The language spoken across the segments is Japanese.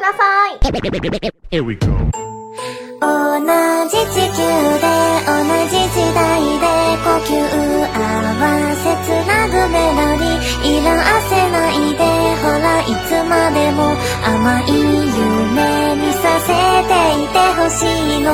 ださい。同じ地球で同じ時代で呼吸合わせつなぐメロディー。色あせないでほらいつまでも甘い夢見させていてほしいの。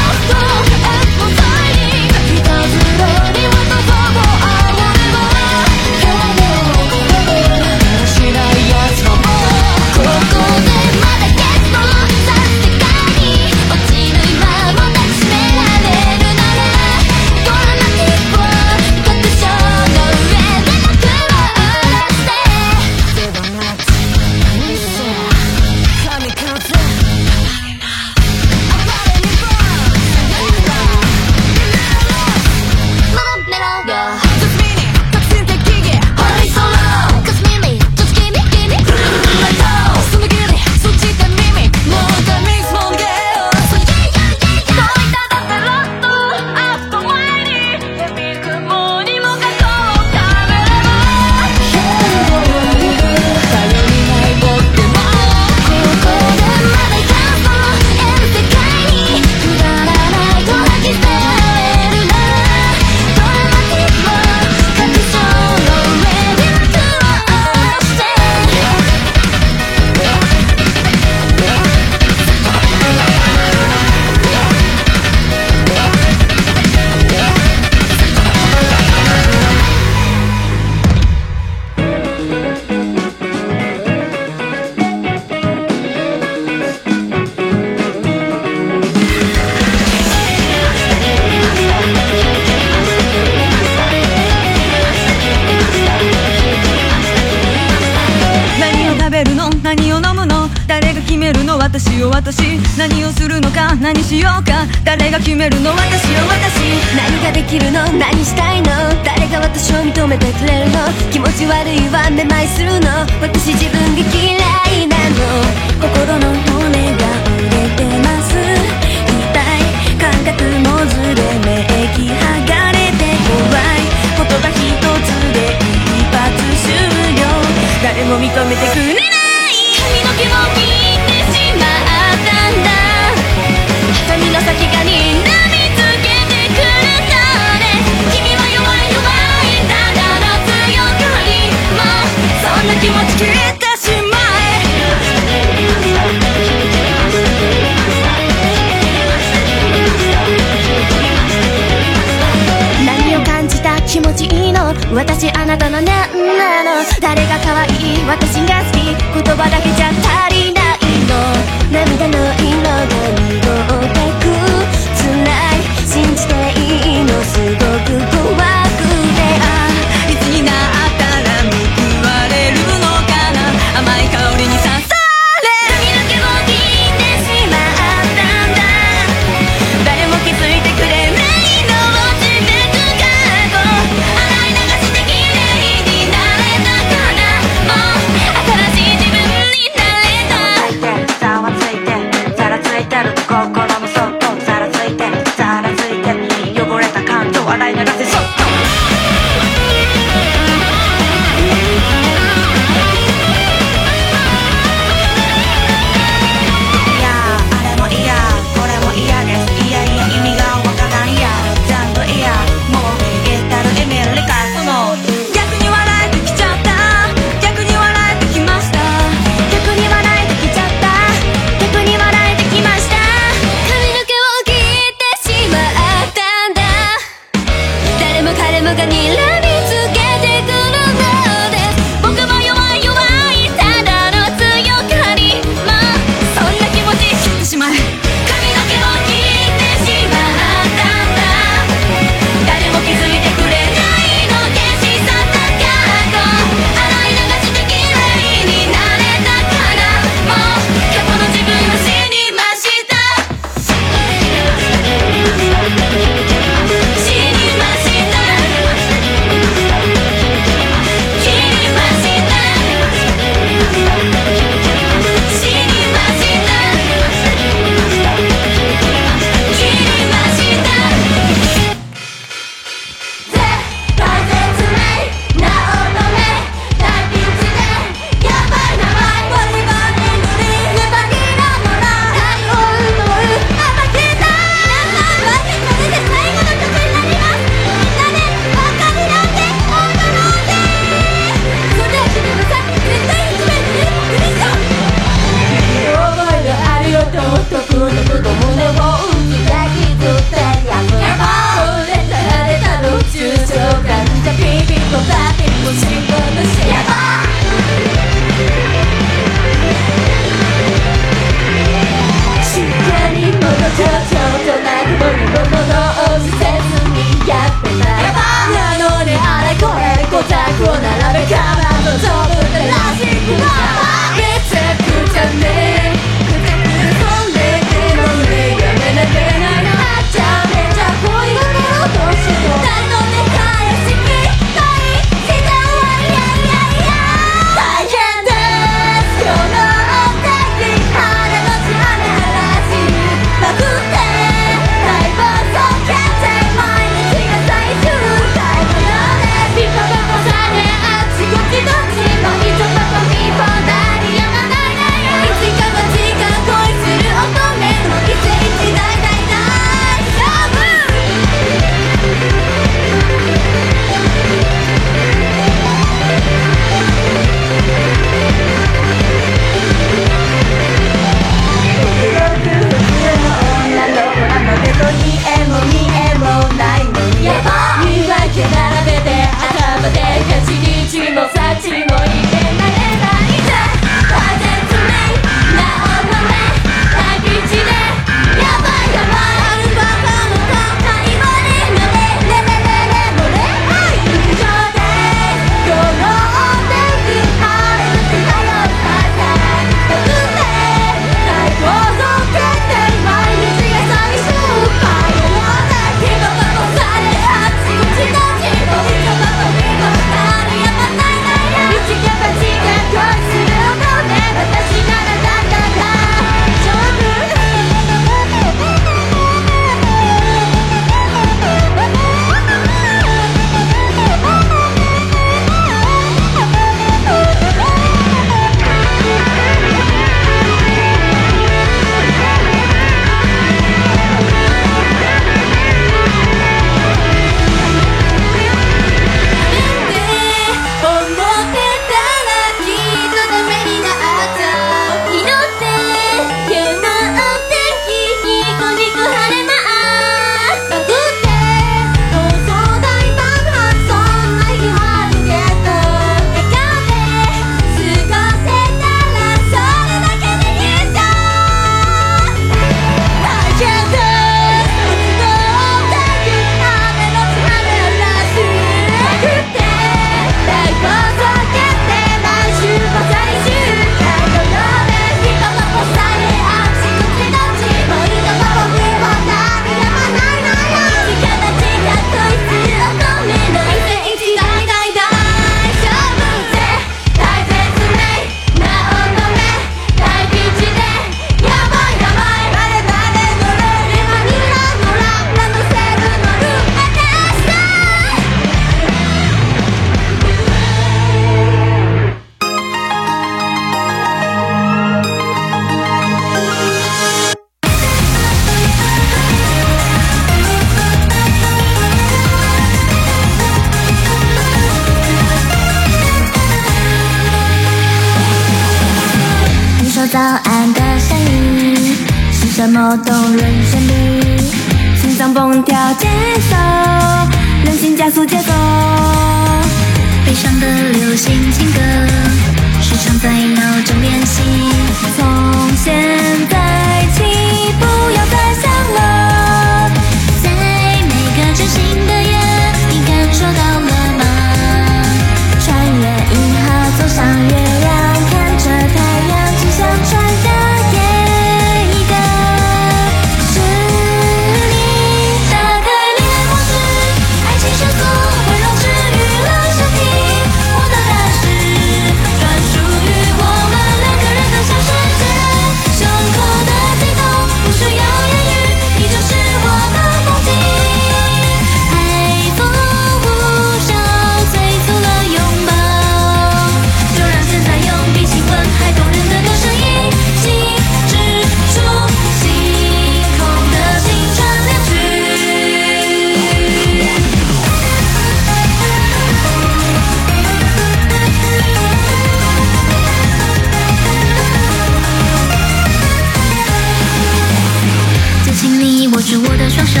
你握住我的双手，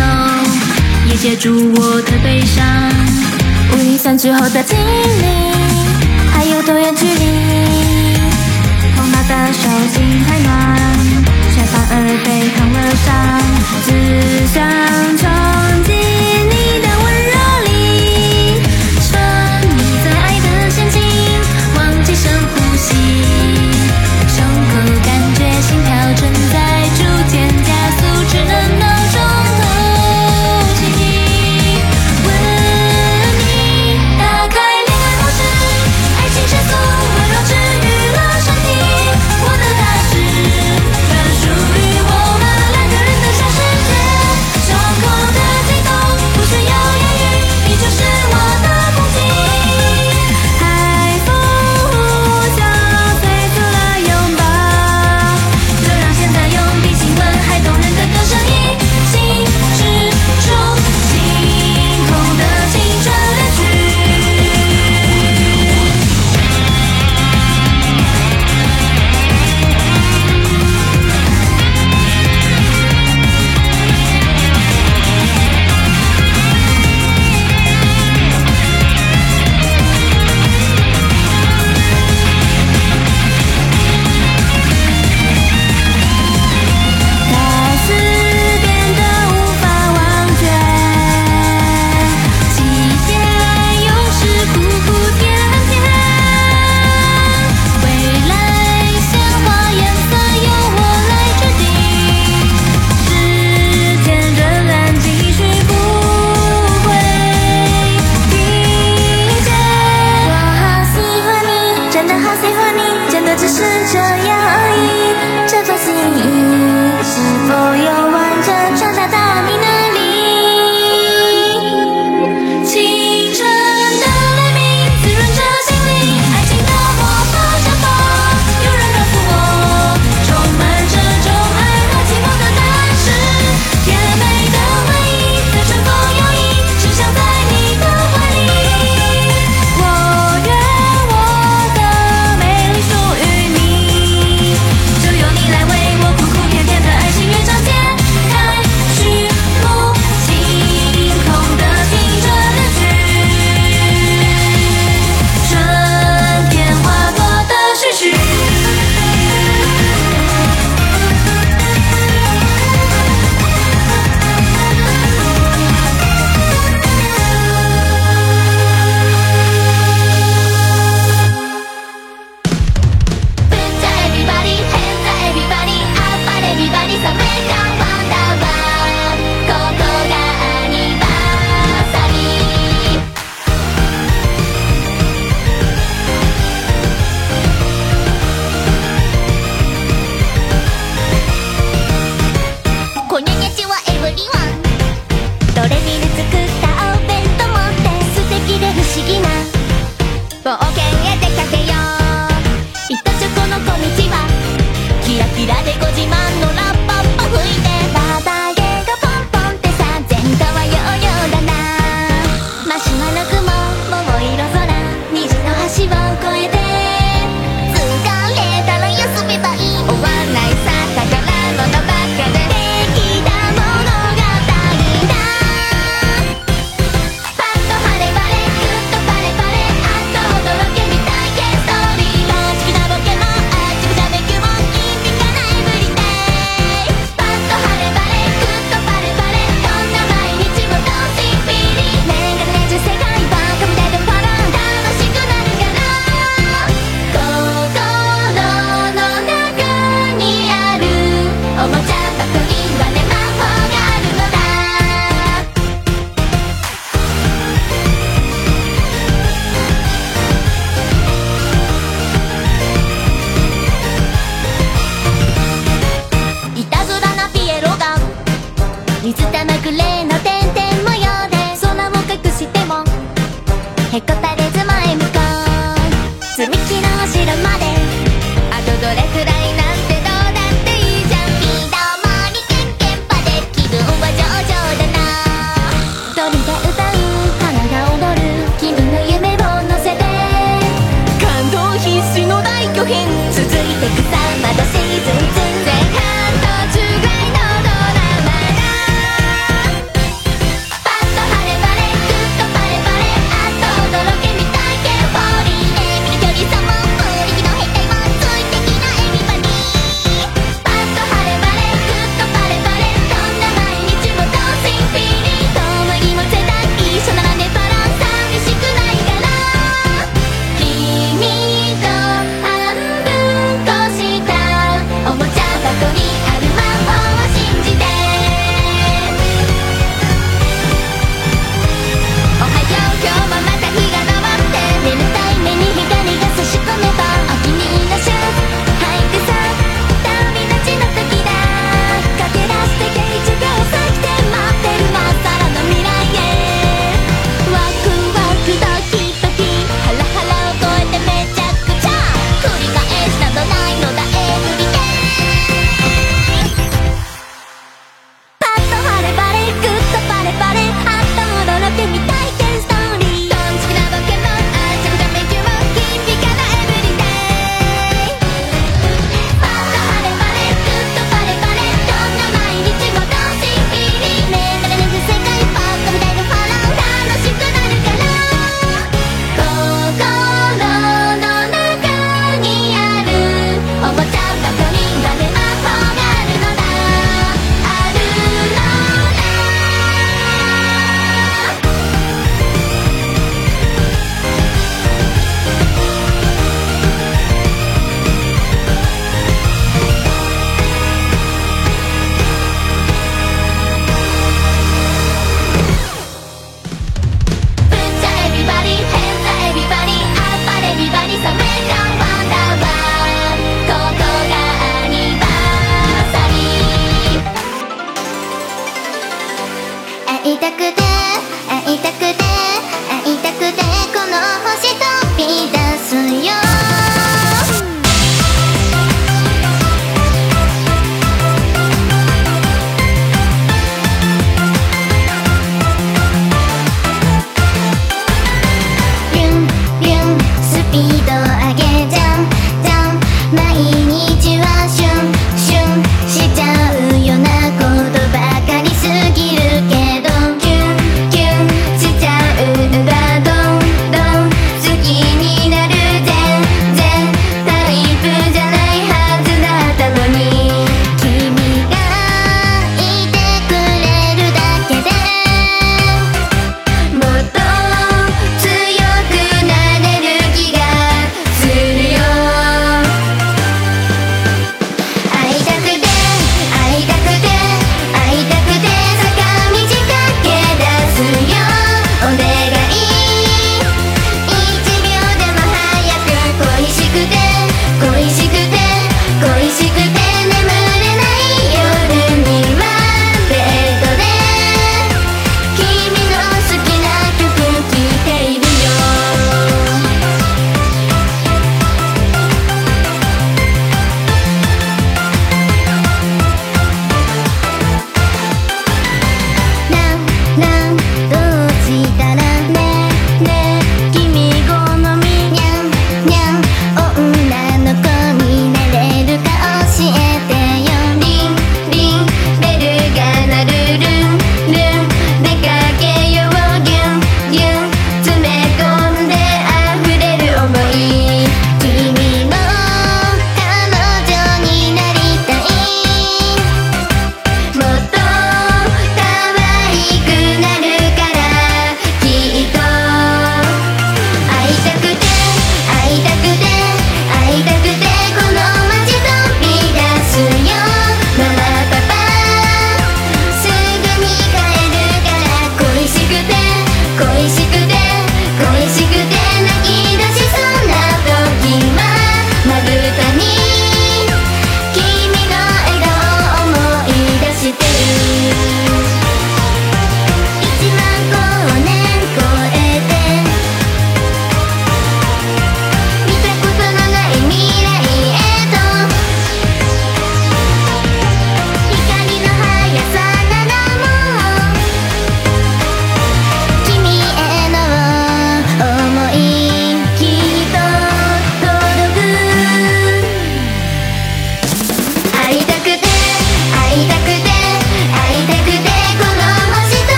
也接住我的悲伤。乌云散之后的晴里，还有多远距离？碰到的手心太暖，却反而被烫了伤，只想唱。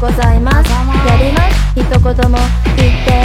ございます。やります。一言も言って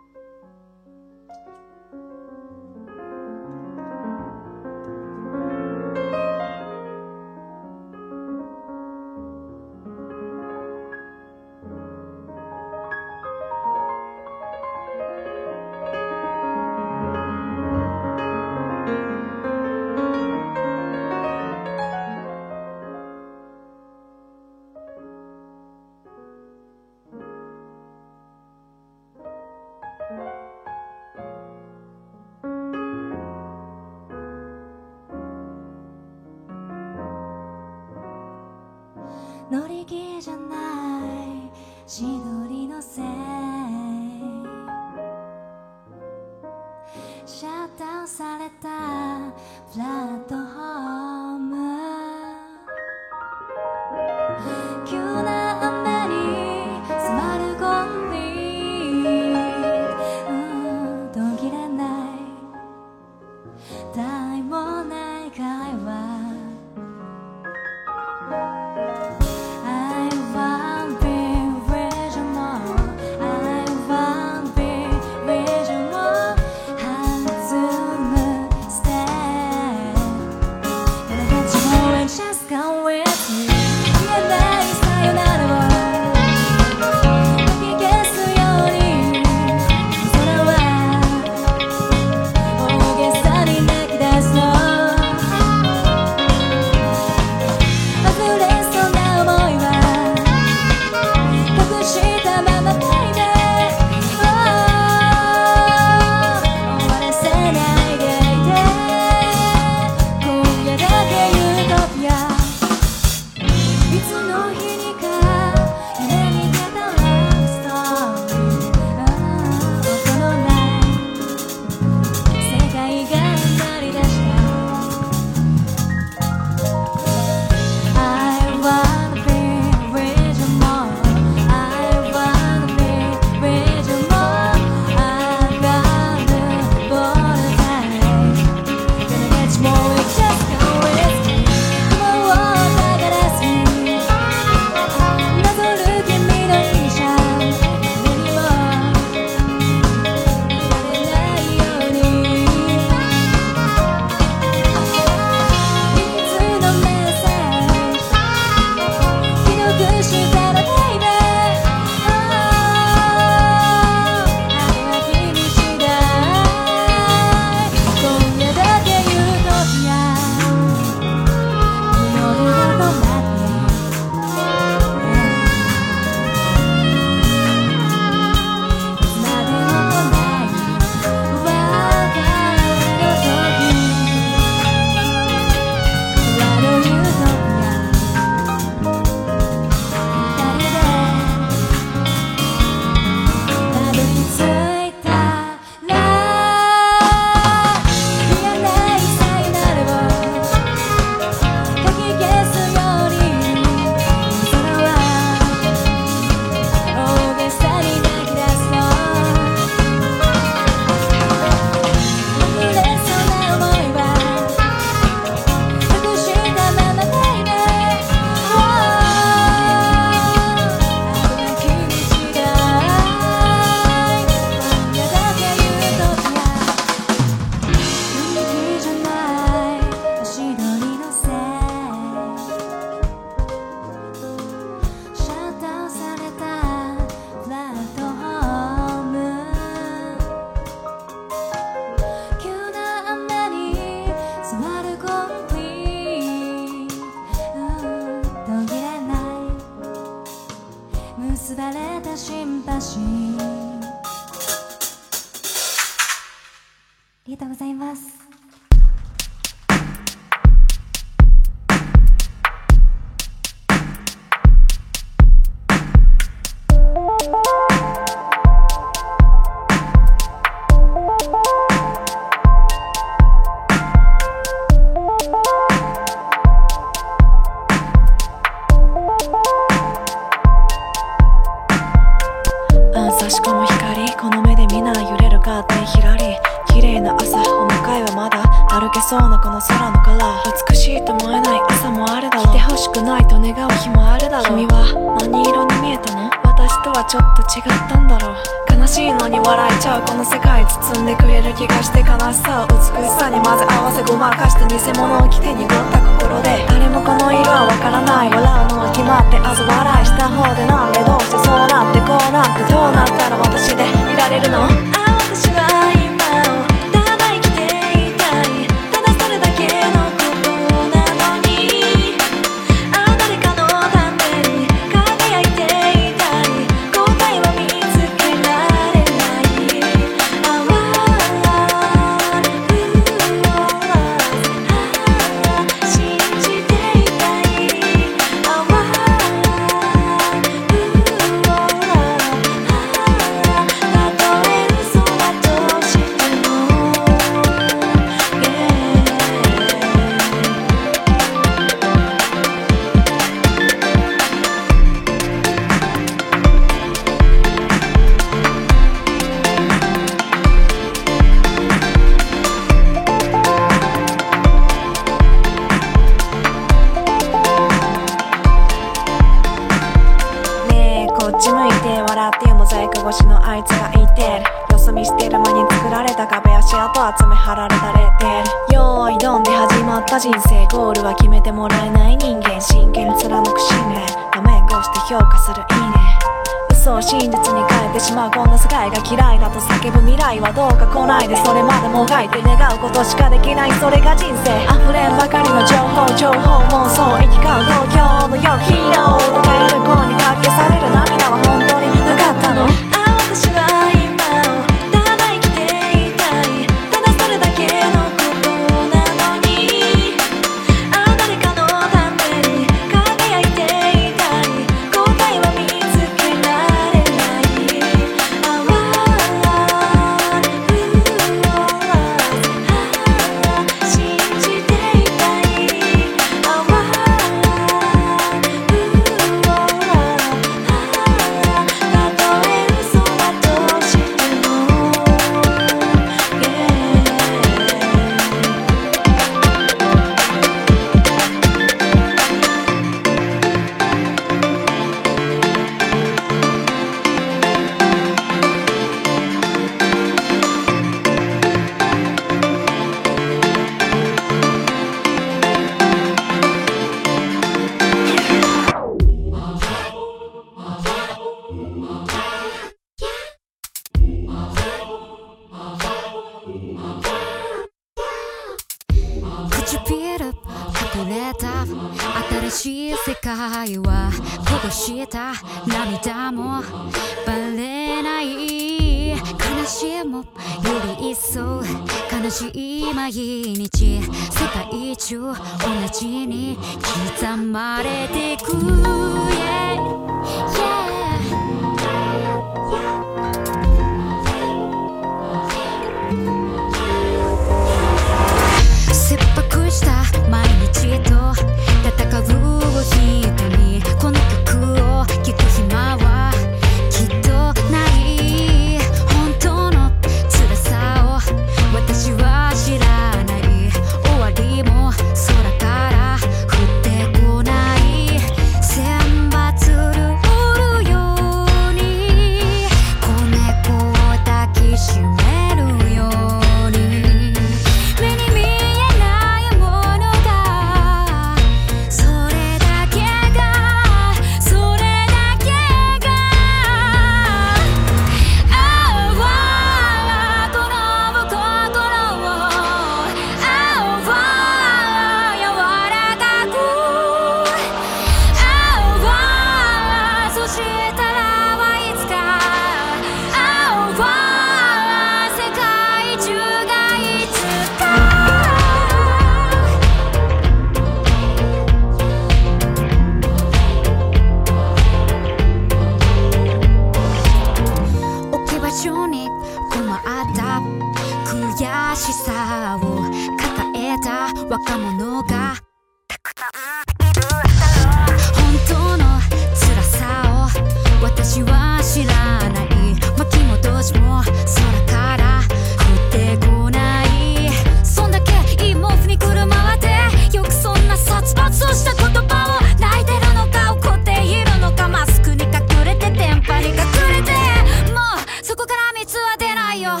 よ。もう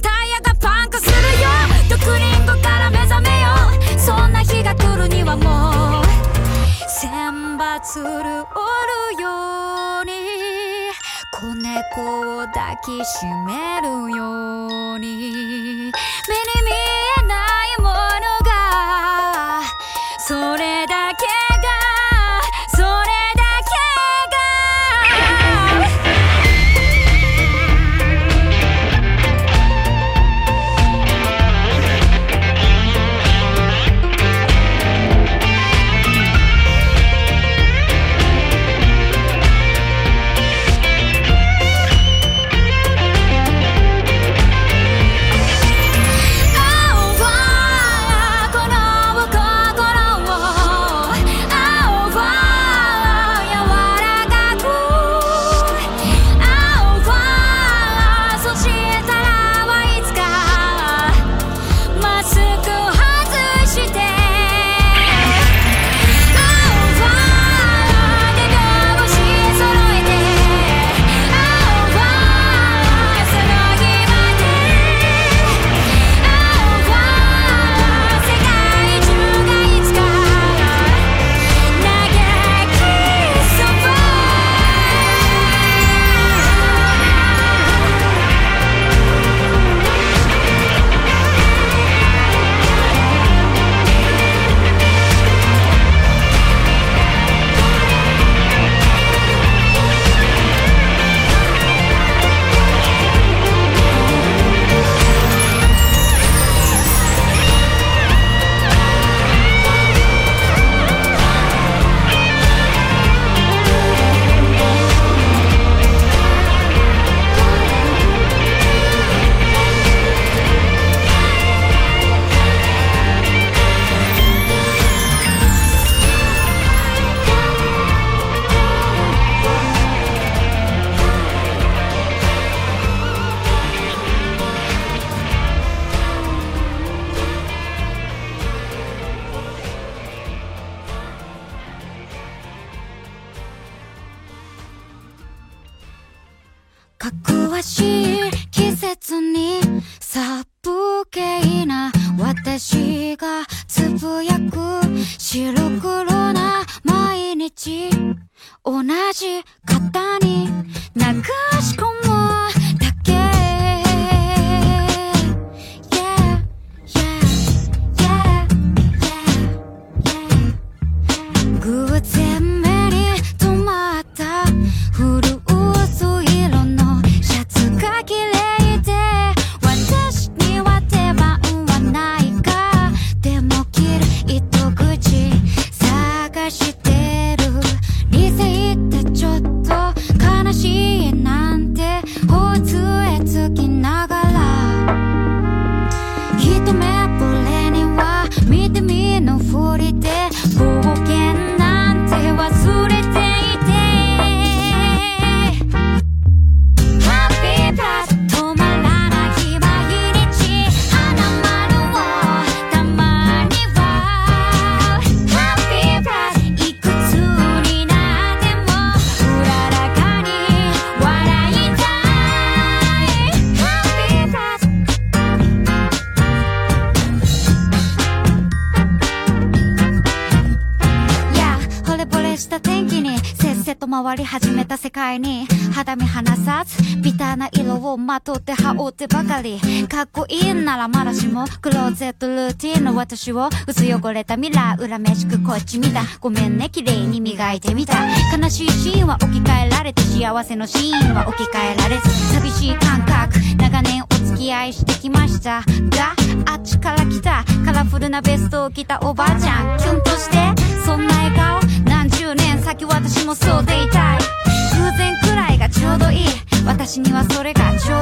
タイヤがパンクするよ。毒リンゴから目覚めよう。そんな日が来るにはもう千羽る。おるように。子猫を抱きしめるように。目に見えめた世界に肌身離さずビターな色をまとって羽織ってばかり。かっこいいならまだしもクローゼットルーティンの私を薄汚れたミラー恨めしくこっち見た。ごめんね綺麗に磨いてみた。悲しいシーンは置き換えられて幸せのシーンは置き換えられず。寂しい感覚長年お付き合いしてきました。があっちから来た。カラフルなベストを着たおばあちゃん。キュンとしてそんな笑顔。何十年先私もそうでいた。私にはそれがちょう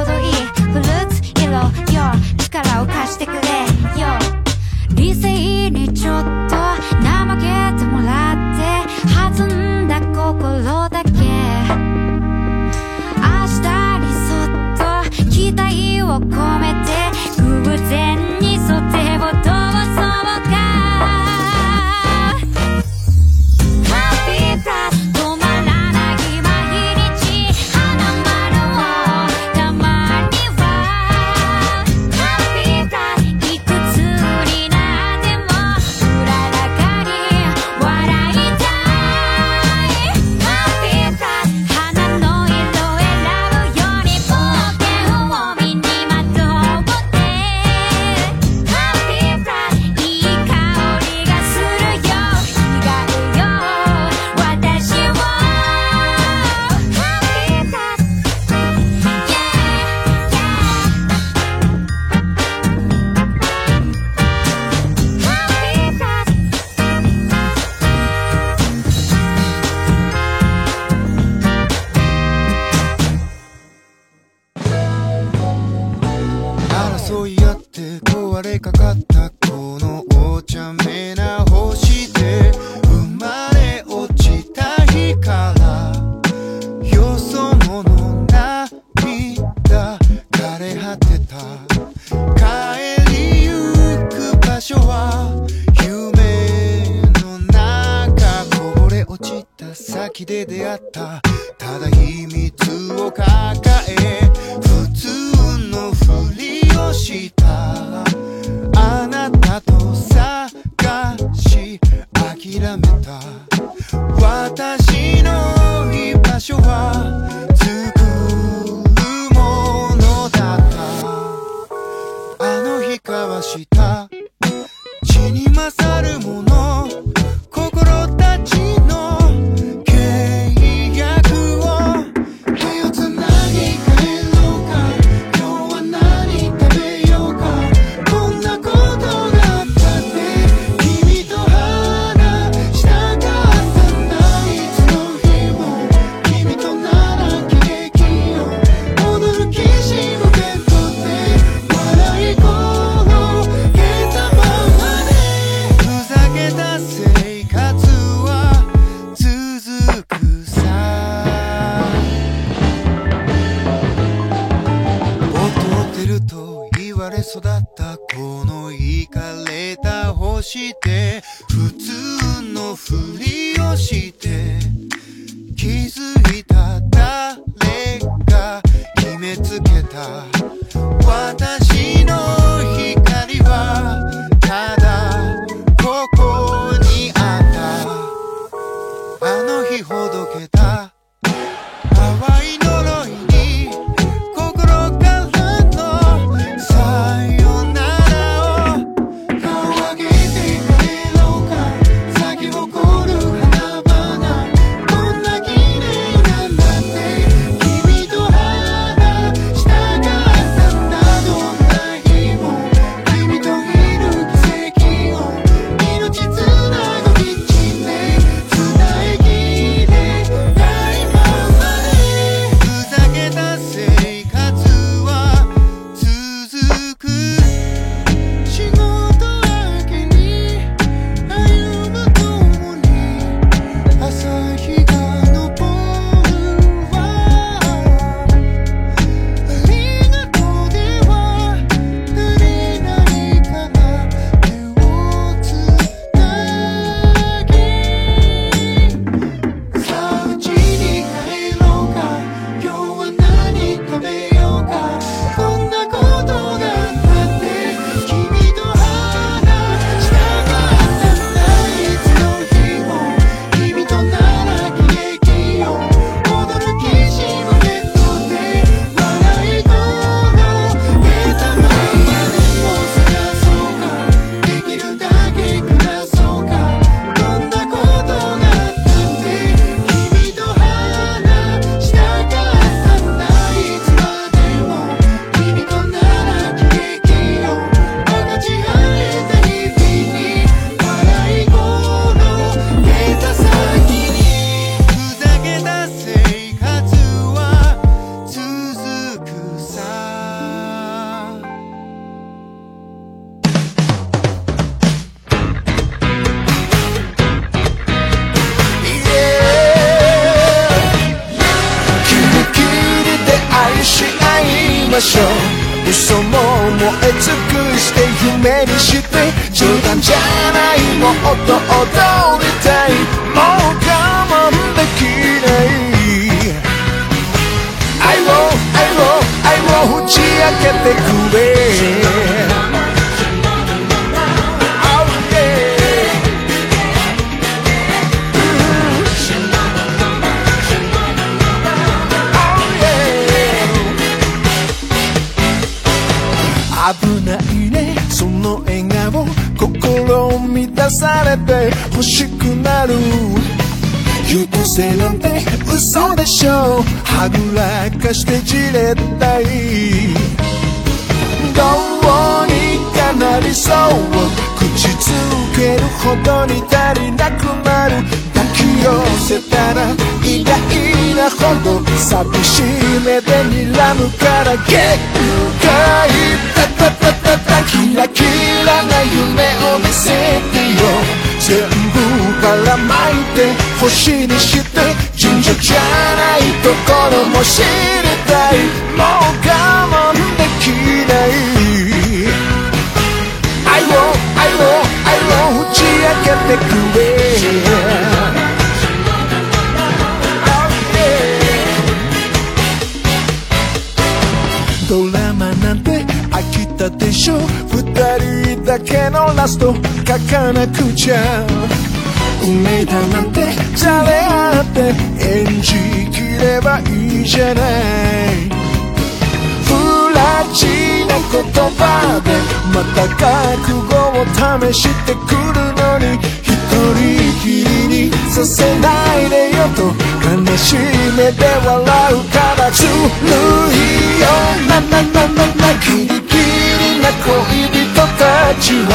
いよなななななキリギリな恋人たちは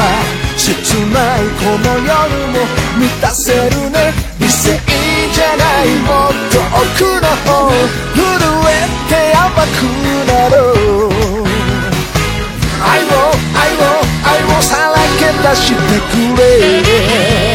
切ないこの夜も満たせるね理性じゃないもっと奥の方震えて甘くなろう愛を愛を愛をさらけ出してくれ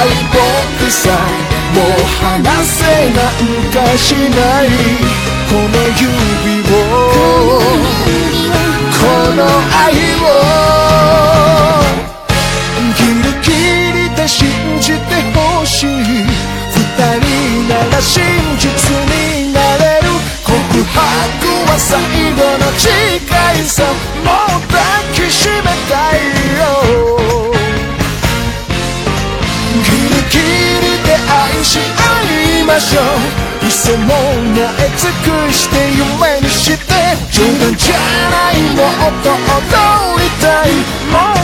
敗北さもう話せなんかしない。この指を。この愛を。ギリギリで信じてほしい。二人なら真実になれる。告白は最後の力しょう。いっそもえ尽くして夢にして。冗談じゃないもっと踊りたい。